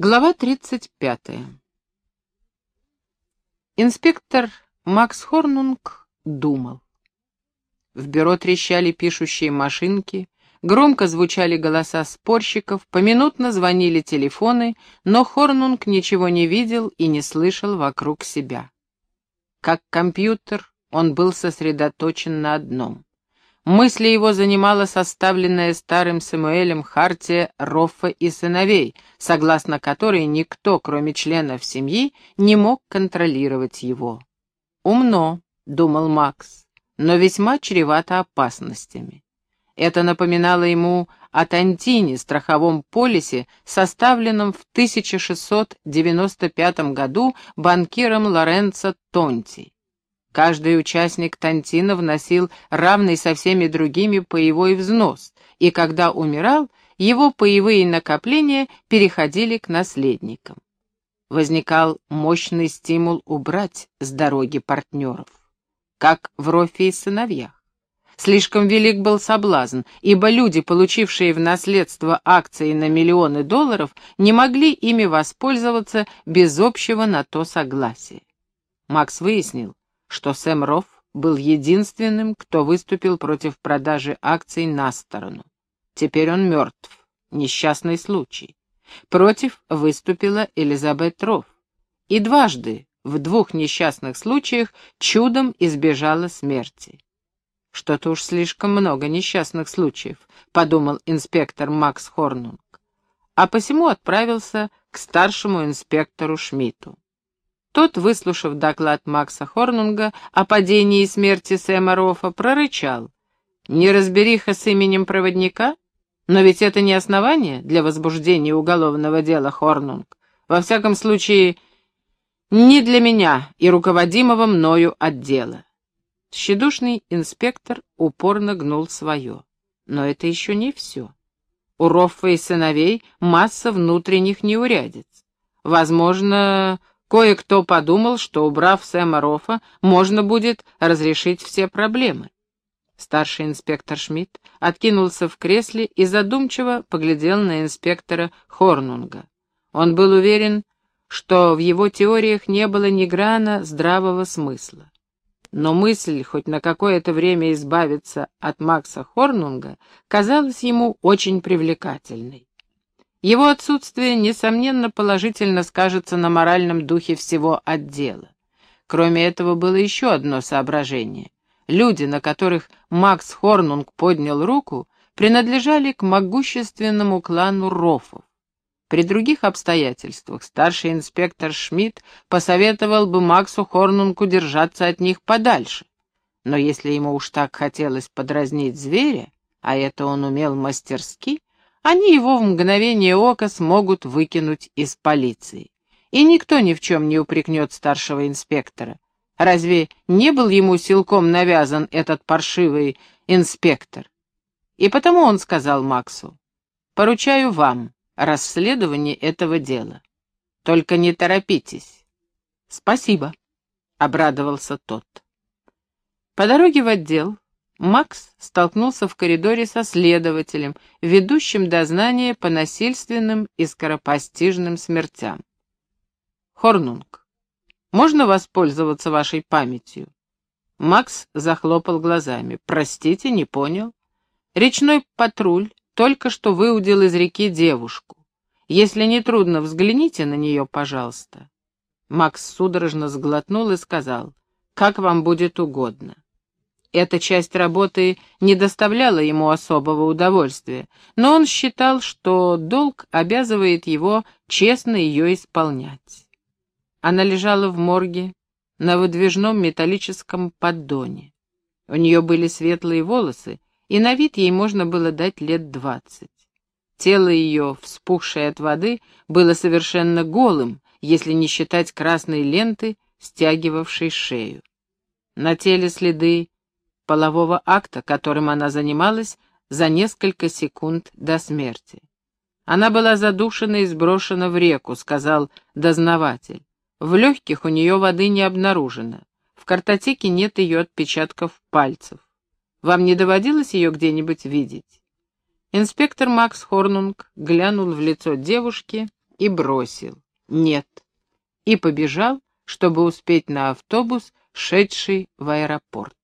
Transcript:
Глава 35. Инспектор Макс Хорнунг думал. В бюро трещали пишущие машинки, громко звучали голоса спорщиков, поминутно звонили телефоны, но Хорнунг ничего не видел и не слышал вокруг себя. Как компьютер, он был сосредоточен на одном. Мысли его занимала составленная старым Самуэлем хартия Роффа и сыновей, согласно которой никто, кроме членов семьи, не мог контролировать его. «Умно», — думал Макс, — «но весьма чревато опасностями». Это напоминало ему о Тантине, страховом полисе, составленном в 1695 году банкиром Лоренцо Тонти. Каждый участник Тантина вносил равный со всеми другими паевой взнос, и когда умирал, его паевые накопления переходили к наследникам. Возникал мощный стимул убрать с дороги партнеров, как в Рофе и сыновьях. Слишком велик был соблазн, ибо люди, получившие в наследство акции на миллионы долларов, не могли ими воспользоваться без общего на то согласия. Макс выяснил, что Сэм Рофф был единственным, кто выступил против продажи акций на сторону. Теперь он мертв. Несчастный случай. Против выступила Элизабет Рофф. И дважды, в двух несчастных случаях, чудом избежала смерти. «Что-то уж слишком много несчастных случаев», — подумал инспектор Макс Хорнунг. А посему отправился к старшему инспектору Шмидту. Тот, выслушав доклад Макса Хорнунга о падении и смерти Сэма Рофа, прорычал. «Неразбериха с именем проводника? Но ведь это не основание для возбуждения уголовного дела, Хорнунг. Во всяком случае, не для меня и руководимого мною отдела». Щедушный инспектор упорно гнул свое. Но это еще не все. У Роффа и сыновей масса внутренних неурядиц. Возможно, Кое-кто подумал, что, убрав Сэма Рофа, можно будет разрешить все проблемы. Старший инспектор Шмидт откинулся в кресле и задумчиво поглядел на инспектора Хорнунга. Он был уверен, что в его теориях не было ни грана здравого смысла. Но мысль хоть на какое-то время избавиться от Макса Хорнунга казалась ему очень привлекательной. Его отсутствие, несомненно, положительно скажется на моральном духе всего отдела. Кроме этого, было еще одно соображение. Люди, на которых Макс Хорнунг поднял руку, принадлежали к могущественному клану Рофов. При других обстоятельствах старший инспектор Шмидт посоветовал бы Максу Хорнунгу держаться от них подальше. Но если ему уж так хотелось подразнить зверя, а это он умел мастерски, они его в мгновение ока смогут выкинуть из полиции. И никто ни в чем не упрекнет старшего инспектора. Разве не был ему силком навязан этот паршивый инспектор? И потому он сказал Максу, «Поручаю вам расследование этого дела. Только не торопитесь». «Спасибо», — обрадовался тот. По дороге в отдел Макс столкнулся в коридоре со следователем, ведущим дознание по насильственным и скоропостижным смертям. «Хорнунг, можно воспользоваться вашей памятью?» Макс захлопал глазами. «Простите, не понял. Речной патруль только что выудил из реки девушку. Если не трудно, взгляните на нее, пожалуйста». Макс судорожно сглотнул и сказал, «Как вам будет угодно». Эта часть работы не доставляла ему особого удовольствия, но он считал, что долг обязывает его честно ее исполнять. Она лежала в морге на выдвижном металлическом поддоне. У нее были светлые волосы, и на вид ей можно было дать лет двадцать. Тело ее, вспухшее от воды, было совершенно голым, если не считать красной ленты, стягивавшей шею. На теле следы полового акта, которым она занималась за несколько секунд до смерти. Она была задушена и сброшена в реку, сказал дознаватель. В легких у нее воды не обнаружено. В картотеке нет ее отпечатков пальцев. Вам не доводилось ее где-нибудь видеть? Инспектор Макс Хорнунг глянул в лицо девушки и бросил «нет» и побежал, чтобы успеть на автобус, шедший в аэропорт.